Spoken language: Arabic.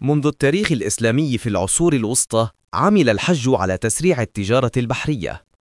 منذ التاريخ الإسلامي في العصور الوسطى عمل الحج على تسريع التجارة البحرية.